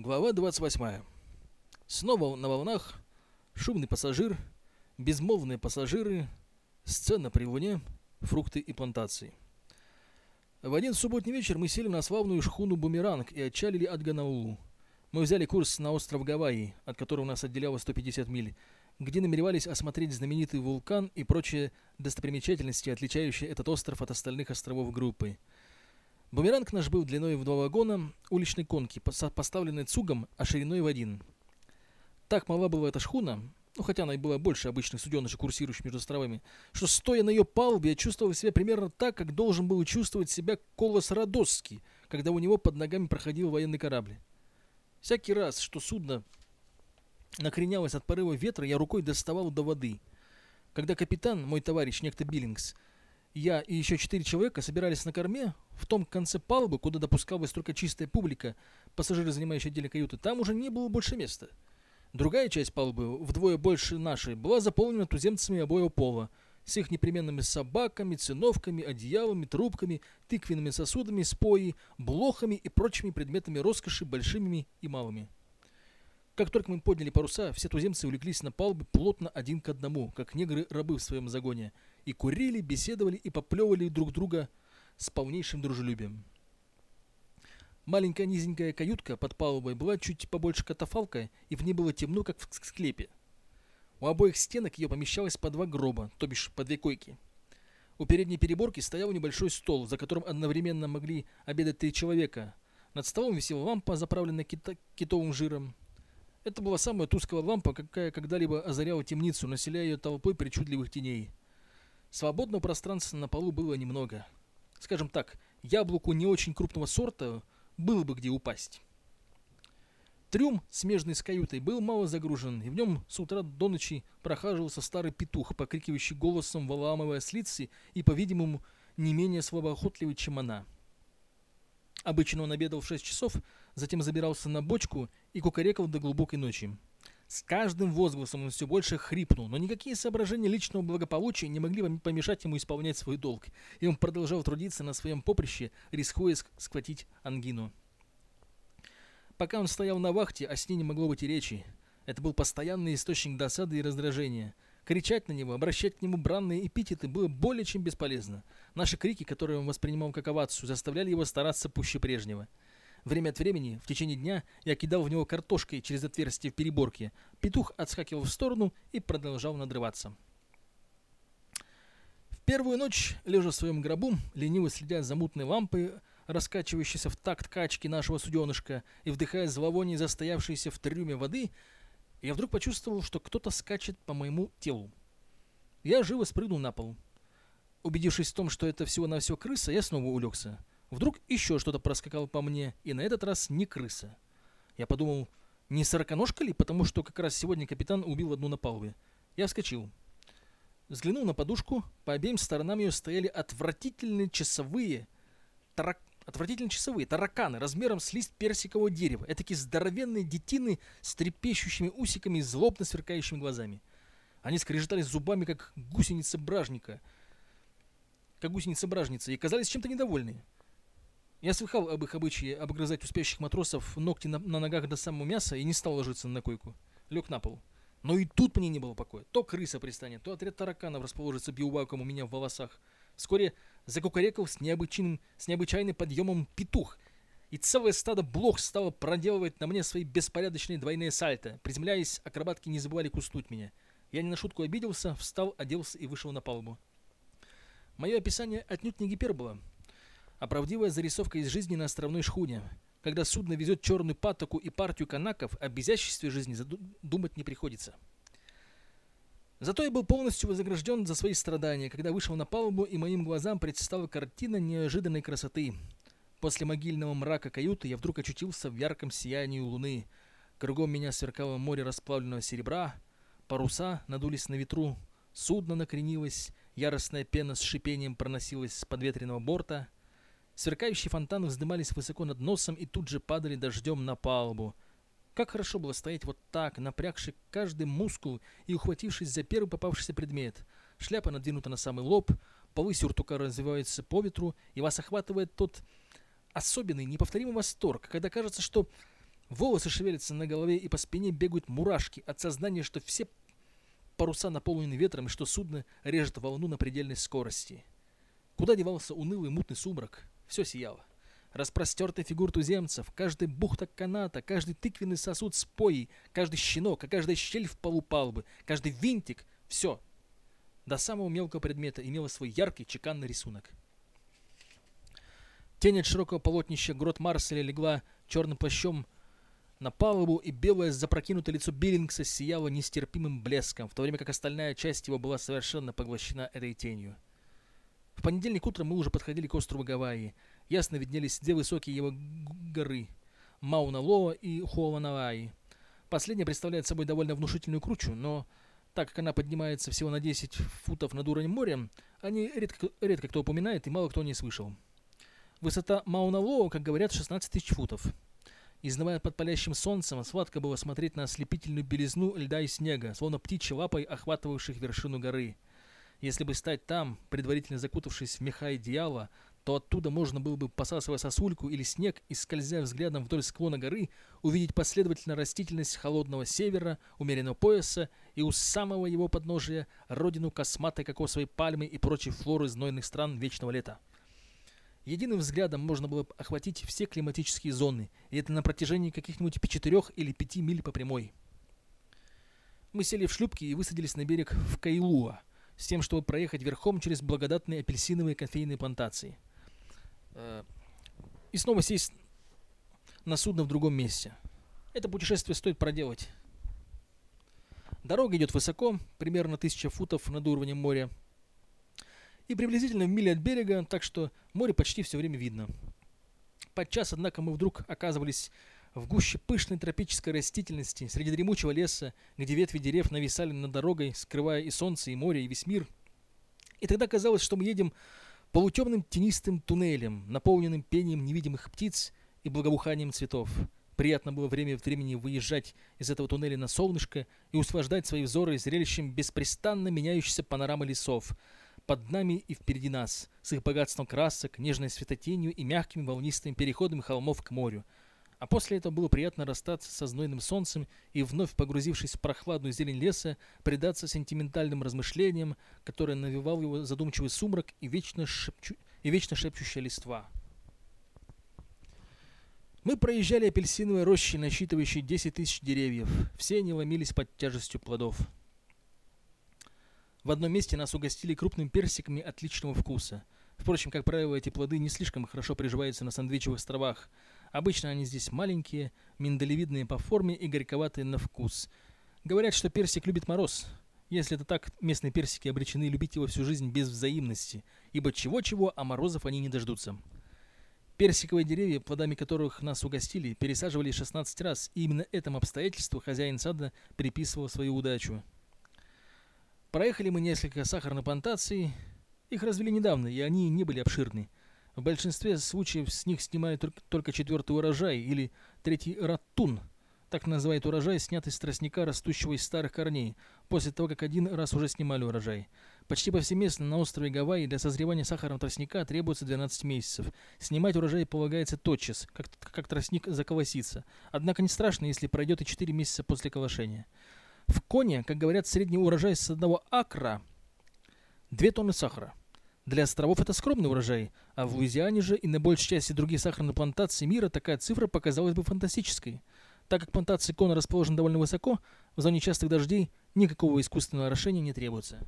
Глава 28. Снова на волнах, шумный пассажир, безмолвные пассажиры, сцена при луне, фрукты и плантации. В один субботний вечер мы сели на славную шхуну «Бумеранг» и отчалили от Ганаулу. Мы взяли курс на остров Гавайи, от которого нас отделяло 150 миль, где намеревались осмотреть знаменитый вулкан и прочие достопримечательности, отличающие этот остров от остальных островов группы. Бумеранг наш был длиной в два вагона уличной конки, поставленной цугом, а шириной в один. Так мала была эта шхуна, ну хотя она и была больше обычных суденышек, курсирующих между островами, что стоя на ее палубе я чувствовал себя примерно так, как должен был чувствовать себя Колос Родосский, когда у него под ногами проходил военный корабль. Всякий раз, что судно накренялось от порыва ветра, я рукой доставал до воды. Когда капитан, мой товарищ, некто Биллингс, я и еще четыре человека собирались на корме, в том конце палубы, куда допускалась только чистая публика, пассажиры, занимающие отдельные каюты, там уже не было больше места. Другая часть палубы, вдвое больше нашей, была заполнена туземцами обоего пола, с их непременными собаками, циновками, одеялами, трубками, тыквенными сосудами, спои, блохами и прочими предметами роскоши, большими и малыми. Как только мы подняли паруса, все туземцы улеглись на палубе плотно один к одному, как негры-рабы в своем загоне, и курили, беседовали и поплевывали друг друга с полнейшим дружелюбием. Маленькая низенькая каютка под палубой была чуть побольше катафалка, и в ней было темно, как в склепе. У обоих стенок ее помещалось по два гроба, то бишь по две койки. У передней переборки стоял небольшой стол, за которым одновременно могли обедать три человека. Над столом висела лампа, заправленная кита китовым жиром. Это была самая тусклая лампа, какая когда-либо озаряла темницу, населяя ее толпой причудливых теней. Свободного пространства на полу было немного. Скажем так, яблоку не очень крупного сорта было бы где упасть. Трюм, смежный с каютой, был мало загружен, и в нем с утра до ночи прохаживался старый петух, покрикивающий голосом, выламывая слицы и, по-видимому, не менее слабоохотливый, чем она. Обычно он обедал в 6 часов, затем забирался на бочку и кукарекал до глубокой ночи. С каждым возгласом он все больше хрипнул, но никакие соображения личного благополучия не могли помешать ему исполнять свой долг, и он продолжал трудиться на своем поприще, рискуя схватить ангину. Пока он стоял на вахте, о сне не могло быть и речи. Это был постоянный источник досады и раздражения. Кричать на него, обращать к нему бранные эпитеты было более чем бесполезно. Наши крики, которые он воспринимал как овацию, заставляли его стараться пуще прежнего. Время от времени, в течение дня, я кидал в него картошкой через отверстие в переборке. Петух отскакивал в сторону и продолжал надрываться. В первую ночь, лежа в своем гробу, лениво следя за мутной лампой, раскачивающейся в такт качки нашего суденышка и вдыхая зловоние застоявшейся в трюме воды, я вдруг почувствовал, что кто-то скачет по моему телу. Я живо спрыгнул на пол. Убедившись в том, что это всего-навсего крыса, я снова улегся. Вдруг еще что-то проскакало по мне, и на этот раз не крыса. Я подумал, не сороконожка ли, потому что как раз сегодня капитан убил одну на палубе. Я вскочил. Взглянул на подушку, по обеим сторонам ее стояли отвратительные часовые, тарак... отвратительные часовые тараканы размером с лист персикового дерева, этакие здоровенные детины с трепещущими усиками и злобно сверкающими глазами. Они скрежетали зубами, как гусеница бражника, как гусеница бражница, и казались чем-то недовольны. Я слыхал об их обычае обгрызать у спящих матросов ногти на, на ногах до самого мяса и не стал ложиться на койку. Лег на пол. Но и тут мне не было покоя. То крыса пристанет, то отряд тараканов расположится биубаком у меня в волосах. Вскоре закукарекал с необычайным, с необычайным подъемом петух. И целое стадо блох стало проделывать на мне свои беспорядочные двойные сальто. Приземляясь, акробатки не забывали куснуть меня. Я не на шутку обиделся, встал, оделся и вышел на палубу. Мое описание отнюдь не гипербола а правдивая зарисовка из жизни на островной шхуне. Когда судно везет черную патоку и партию канаков, о безяществе жизни думать не приходится. Зато я был полностью вознагражден за свои страдания, когда вышел на палубу, и моим глазам предстала картина неожиданной красоты. После могильного мрака каюты я вдруг очутился в ярком сиянии луны. Кругом меня сверкало море расплавленного серебра, паруса надулись на ветру, судно накренилось, яростная пена с шипением проносилась с подветренного борта — Сверкающие фонтаны вздымались высоко над носом и тут же падали дождем на палубу. Как хорошо было стоять вот так, напрягший каждый мускул и ухватившись за первый попавшийся предмет. Шляпа надвинута на самый лоб, полы сюртука развиваются по ветру, и вас охватывает тот особенный, неповторимый восторг, когда кажется, что Волосы шевелятся на голове и по спине бегают мурашки от сознания, что все паруса наполнены ветром и что судно режет волну на предельной скорости. Куда девался унылый мутный сумрак? Все сияло. Распростертый фигур туземцев, каждый бухта каната, каждый тыквенный сосуд с поей, каждый щенок, а каждая щель в полу палубы, каждый винтик — все. До самого мелкого предмета имело свой яркий чеканный рисунок. Тень от широкого полотнища грот Марселя легла черным плащом на палубу, и белое запрокинутое лицо Биллингса сияло нестерпимым блеском, в то время как остальная часть его была совершенно поглощена этой тенью. В понедельник утром мы уже подходили к острову Гавайи. Ясно виднелись две высокие его горы – Мауна-Лоа и Хуаванаваи. Последняя представляет собой довольно внушительную кручу, но так как она поднимается всего на 10 футов над уровнем моря, о ней редко, редко кто упоминает и мало кто не слышал. Высота Мауна-Лоа, как говорят, 16 тысяч футов. Изнывая под палящим солнцем, сладко было смотреть на ослепительную белизну льда и снега, словно птичьей лапой, охватывавших вершину горы. Если бы стать там, предварительно закутавшись в меха идеала, то оттуда можно было бы, посасывая сосульку или снег и скользя взглядом вдоль склона горы, увидеть последовательно растительность холодного севера, умеренного пояса и у самого его подножия родину косматой кокосовой пальмы и прочей флоры знойных стран вечного лета. Единым взглядом можно было охватить все климатические зоны, и это на протяжении каких-нибудь четырех или пяти миль по прямой. Мы сели в шлюпки и высадились на берег в Кайлуа, с тем, чтобы проехать верхом через благодатные апельсиновые кофейные плантации. Э, и снова сесть на судно в другом месте. Это путешествие стоит проделать. Дорога идет высоко, примерно тысяча футов над уровнем моря, и приблизительно в миле от берега, так что море почти все время видно. Подчас, однако, мы вдруг оказывались в гуще пышной тропической растительности, среди дремучего леса, где ветви дерев нависали над дорогой, скрывая и солнце, и море, и весь мир. И тогда казалось, что мы едем полутемным тенистым туннелем, наполненным пением невидимых птиц и благоуханием цветов. Приятно было время от времени выезжать из этого туннеля на солнышко и услаждать свои взоры зрелищем беспрестанно меняющейся панорамы лесов, под нами и впереди нас, с их богатством красок, нежной светотенью и мягкими волнистыми переходами холмов к морю. А после этого было приятно расстаться со знойным солнцем и, вновь погрузившись в прохладную зелень леса, предаться сентиментальным размышлениям, которые навевал его задумчивый сумрак и вечно, шепчу... и вечно шепчущая листва. Мы проезжали апельсиновые рощи, насчитывающие 10 тысяч деревьев. Все они ломились под тяжестью плодов. В одном месте нас угостили крупными персиками отличного вкуса. Впрочем, как правило, эти плоды не слишком хорошо приживаются на сандвичевых островах. Обычно они здесь маленькие, миндалевидные по форме и горьковатые на вкус. Говорят, что персик любит мороз. Если это так, местные персики обречены любить его всю жизнь без взаимности, ибо чего-чего, а морозов они не дождутся. Персиковые деревья, плодами которых нас угостили, пересаживали 16 раз, и именно этому обстоятельству хозяин сада приписывал свою удачу. Проехали мы несколько сахарных плантаций. Их развели недавно, и они не были обширны. В большинстве случаев с них снимают только четвертый урожай или третий ратун. Так называют урожай, снятый с тростника, растущего из старых корней, после того, как один раз уже снимали урожай. Почти повсеместно на острове Гавайи для созревания сахарного тростника требуется 12 месяцев. Снимать урожай полагается тотчас, как, как тростник заколосится. Однако не страшно, если пройдет и 4 месяца после колошения. В Коне, как говорят, средний урожай с одного акра – 2 тонны сахара. Для островов это скромный урожай, а в Луизиане же и на большей части других сахарных плантаций мира такая цифра показалась бы фантастической. Так как плантации Кона расположены довольно высоко, в зоне частых дождей никакого искусственного орошения не требуется.